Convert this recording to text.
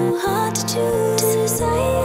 so hard to. Desire.